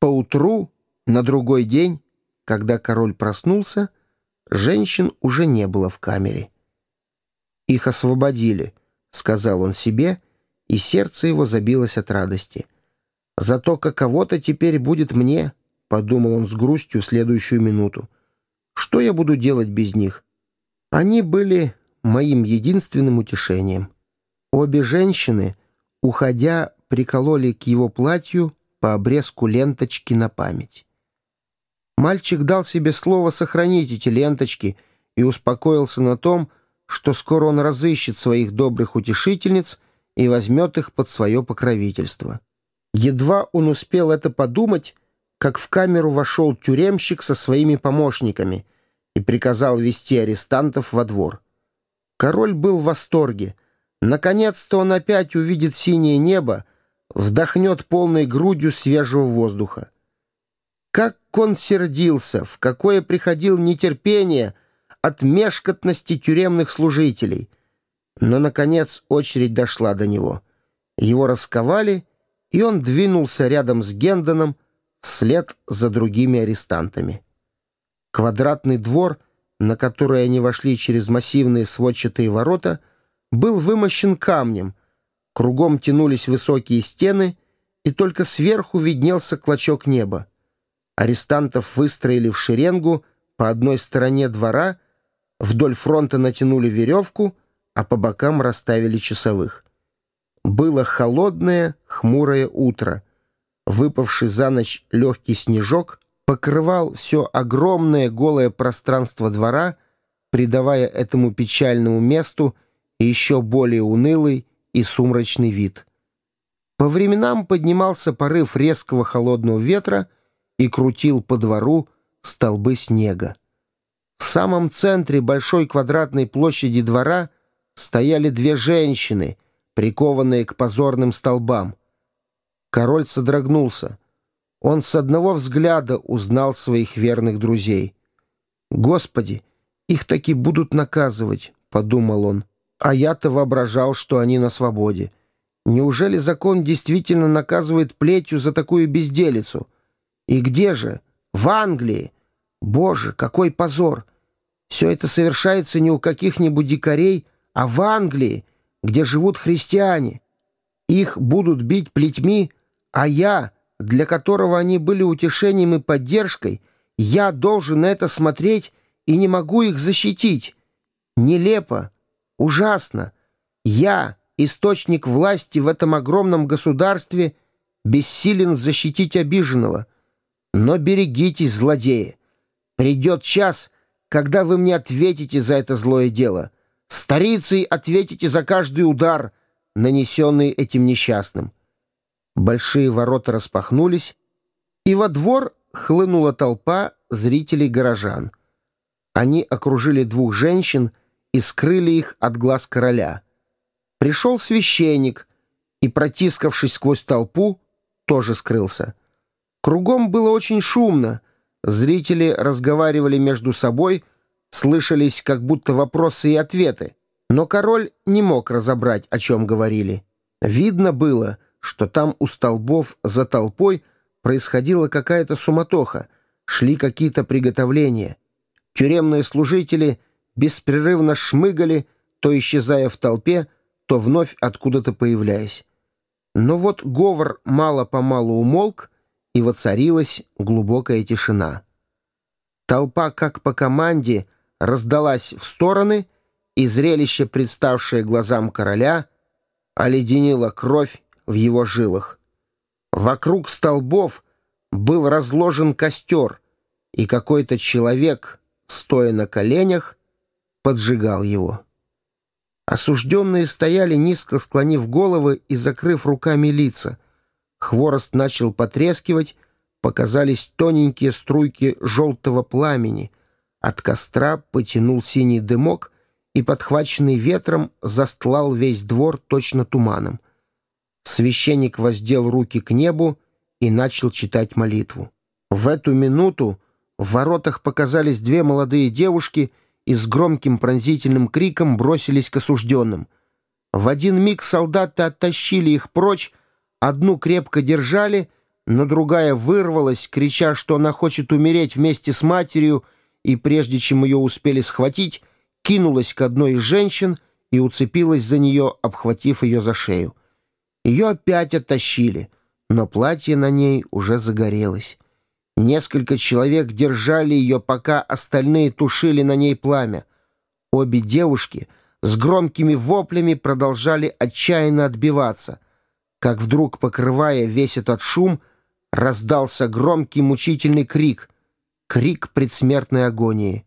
Поутру, на другой день, когда король проснулся, женщин уже не было в камере. «Их освободили», — сказал он себе, и сердце его забилось от радости. «Зато каково-то теперь будет мне», — подумал он с грустью в следующую минуту. «Что я буду делать без них? Они были моим единственным утешением». Обе женщины, уходя, прикололи к его платью по обрезку ленточки на память. Мальчик дал себе слово сохранить эти ленточки и успокоился на том, что скоро он разыщет своих добрых утешительниц и возьмет их под свое покровительство. Едва он успел это подумать, как в камеру вошел тюремщик со своими помощниками и приказал вести арестантов во двор. Король был в восторге. Наконец-то он опять увидит синее небо, вздохнет полной грудью свежего воздуха. Как он сердился, в какое приходил нетерпение от мешкотности тюремных служителей. Но, наконец, очередь дошла до него. Его расковали, и он двинулся рядом с Гендоном вслед за другими арестантами. Квадратный двор, на который они вошли через массивные сводчатые ворота, был вымощен камнем — Кругом тянулись высокие стены, и только сверху виднелся клочок неба. Арестантов выстроили в шеренгу по одной стороне двора, вдоль фронта натянули веревку, а по бокам расставили часовых. Было холодное, хмурое утро. Выпавший за ночь легкий снежок покрывал все огромное голое пространство двора, придавая этому печальному месту еще более унылый и сумрачный вид. По временам поднимался порыв резкого холодного ветра и крутил по двору столбы снега. В самом центре большой квадратной площади двора стояли две женщины, прикованные к позорным столбам. Король содрогнулся. Он с одного взгляда узнал своих верных друзей. «Господи, их таки будут наказывать», — подумал он. А я-то воображал, что они на свободе. Неужели закон действительно наказывает плетью за такую безделицу? И где же? В Англии! Боже, какой позор! Все это совершается не у каких-нибудь дикарей, а в Англии, где живут христиане. Их будут бить плетьми, а я, для которого они были утешением и поддержкой, я должен на это смотреть и не могу их защитить. Нелепо, Ужасно! Я, источник власти в этом огромном государстве, бессилен защитить обиженного. Но берегитесь, злодеи. Придет час, когда вы мне ответите за это злое дело. Старицей ответите за каждый удар, нанесенный этим несчастным. Большие ворота распахнулись, и во двор хлынула толпа зрителей-горожан. Они окружили двух женщин, и скрыли их от глаз короля. Пришел священник и, протискавшись сквозь толпу, тоже скрылся. Кругом было очень шумно. Зрители разговаривали между собой, слышались как будто вопросы и ответы. Но король не мог разобрать, о чем говорили. Видно было, что там у столбов за толпой происходила какая-то суматоха, шли какие-то приготовления. Тюремные служители — беспрерывно шмыгали, то исчезая в толпе, то вновь откуда-то появляясь. Но вот говор мало-помалу умолк, и воцарилась глубокая тишина. Толпа, как по команде, раздалась в стороны, и зрелище, представшее глазам короля, оледенило кровь в его жилах. Вокруг столбов был разложен костер, и какой-то человек, стоя на коленях, поджигал его. Осужденные стояли, низко склонив головы и закрыв руками лица. Хворост начал потрескивать, показались тоненькие струйки желтого пламени. От костра потянул синий дымок и, подхваченный ветром, застлал весь двор точно туманом. Священник воздел руки к небу и начал читать молитву. В эту минуту в воротах показались две молодые девушки — и с громким пронзительным криком бросились к осужденным. В один миг солдаты оттащили их прочь, одну крепко держали, но другая вырвалась, крича, что она хочет умереть вместе с матерью, и прежде чем ее успели схватить, кинулась к одной из женщин и уцепилась за нее, обхватив ее за шею. Ее опять оттащили, но платье на ней уже загорелось. Несколько человек держали ее, пока остальные тушили на ней пламя. Обе девушки с громкими воплями продолжали отчаянно отбиваться, как вдруг, покрывая весь этот шум, раздался громкий мучительный крик, крик предсмертной агонии.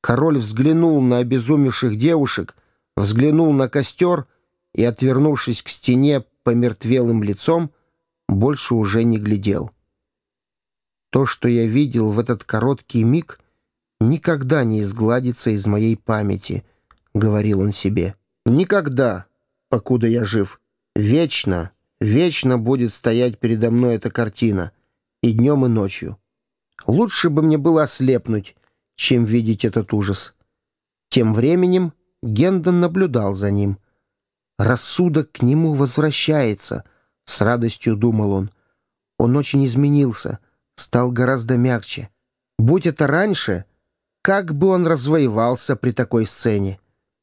Король взглянул на обезумевших девушек, взглянул на костер и, отвернувшись к стене помертвелым лицом, больше уже не глядел. То, что я видел в этот короткий миг, никогда не изгладится из моей памяти, — говорил он себе. Никогда, покуда я жив, вечно, вечно будет стоять передо мной эта картина, и днем, и ночью. Лучше бы мне было ослепнуть, чем видеть этот ужас. Тем временем Гендон наблюдал за ним. Рассудок к нему возвращается, — с радостью думал он. Он очень изменился — стал гораздо мягче. Будь это раньше, как бы он развоевался при такой сцене?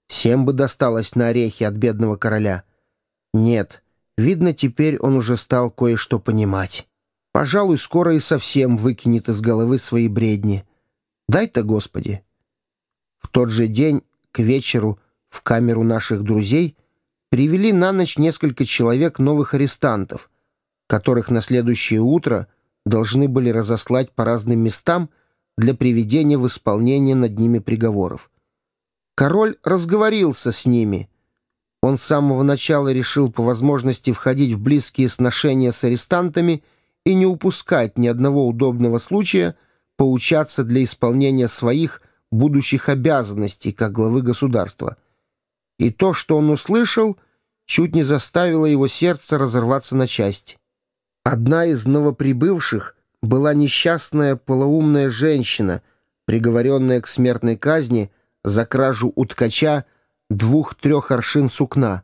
Всем бы досталось на орехи от бедного короля. Нет, видно, теперь он уже стал кое-что понимать. Пожалуй, скоро и совсем выкинет из головы свои бредни. Дай-то, Господи. В тот же день, к вечеру, в камеру наших друзей привели на ночь несколько человек новых арестантов, которых на следующее утро — должны были разослать по разным местам для приведения в исполнение над ними приговоров. Король разговорился с ними. Он с самого начала решил по возможности входить в близкие сношения с арестантами и не упускать ни одного удобного случая поучаться для исполнения своих будущих обязанностей как главы государства. И то, что он услышал, чуть не заставило его сердце разорваться на части. Одна из новоприбывших была несчастная полоумная женщина, приговоренная к смертной казни за кражу у ткача двух-трех аршин сукна.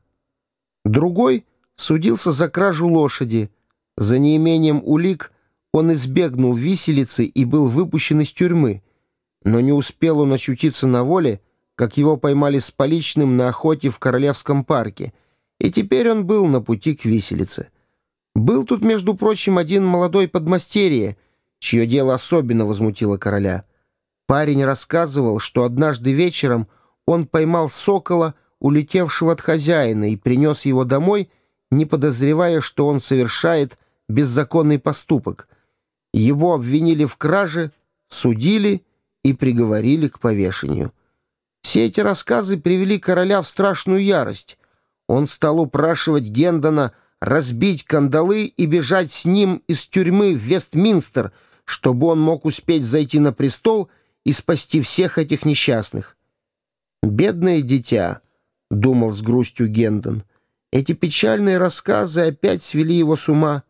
Другой судился за кражу лошади. За неимением улик он избегнул виселицы и был выпущен из тюрьмы, но не успел он очутиться на воле, как его поймали с поличным на охоте в Королевском парке, и теперь он был на пути к виселице. Был тут, между прочим, один молодой подмастерье, чье дело особенно возмутило короля. Парень рассказывал, что однажды вечером он поймал сокола, улетевшего от хозяина, и принес его домой, не подозревая, что он совершает беззаконный поступок. Его обвинили в краже, судили и приговорили к повешению. Все эти рассказы привели короля в страшную ярость. Он стал упрашивать Гендона разбить кандалы и бежать с ним из тюрьмы в Вестминстер, чтобы он мог успеть зайти на престол и спасти всех этих несчастных. «Бедное дитя», — думал с грустью Гендон, — «эти печальные рассказы опять свели его с ума,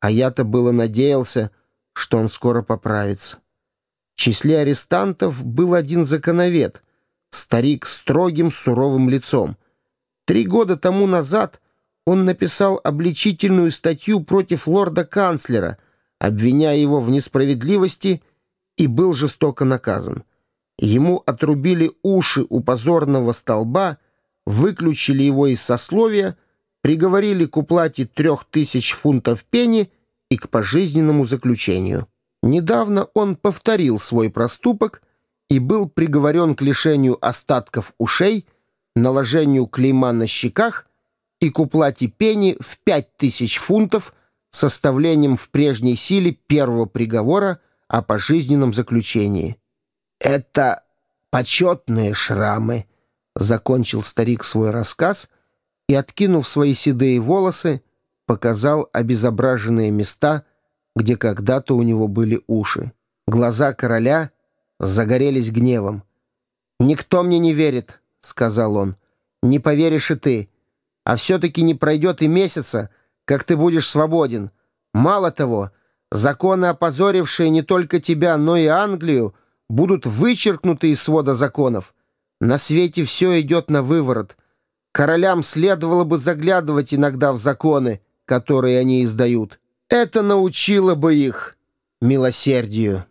а я-то было надеялся, что он скоро поправится». В числе арестантов был один законовед, старик с строгим суровым лицом. Три года тому назад — он написал обличительную статью против лорда-канцлера, обвиняя его в несправедливости, и был жестоко наказан. Ему отрубили уши у позорного столба, выключили его из сословия, приговорили к уплате трех тысяч фунтов пени и к пожизненному заключению. Недавно он повторил свой проступок и был приговорен к лишению остатков ушей, наложению клейма на щеках и к уплате пени в 5000 фунтов с составлением в прежней силе первого приговора о пожизненном заключении. «Это почетные шрамы», — закончил старик свой рассказ и, откинув свои седые волосы, показал обезображенные места, где когда-то у него были уши. Глаза короля загорелись гневом. «Никто мне не верит», — сказал он. «Не поверишь и ты». А все-таки не пройдет и месяца, как ты будешь свободен. Мало того, законы, опозорившие не только тебя, но и Англию, будут вычеркнуты из свода законов. На свете все идет на выворот. Королям следовало бы заглядывать иногда в законы, которые они издают. Это научило бы их милосердию.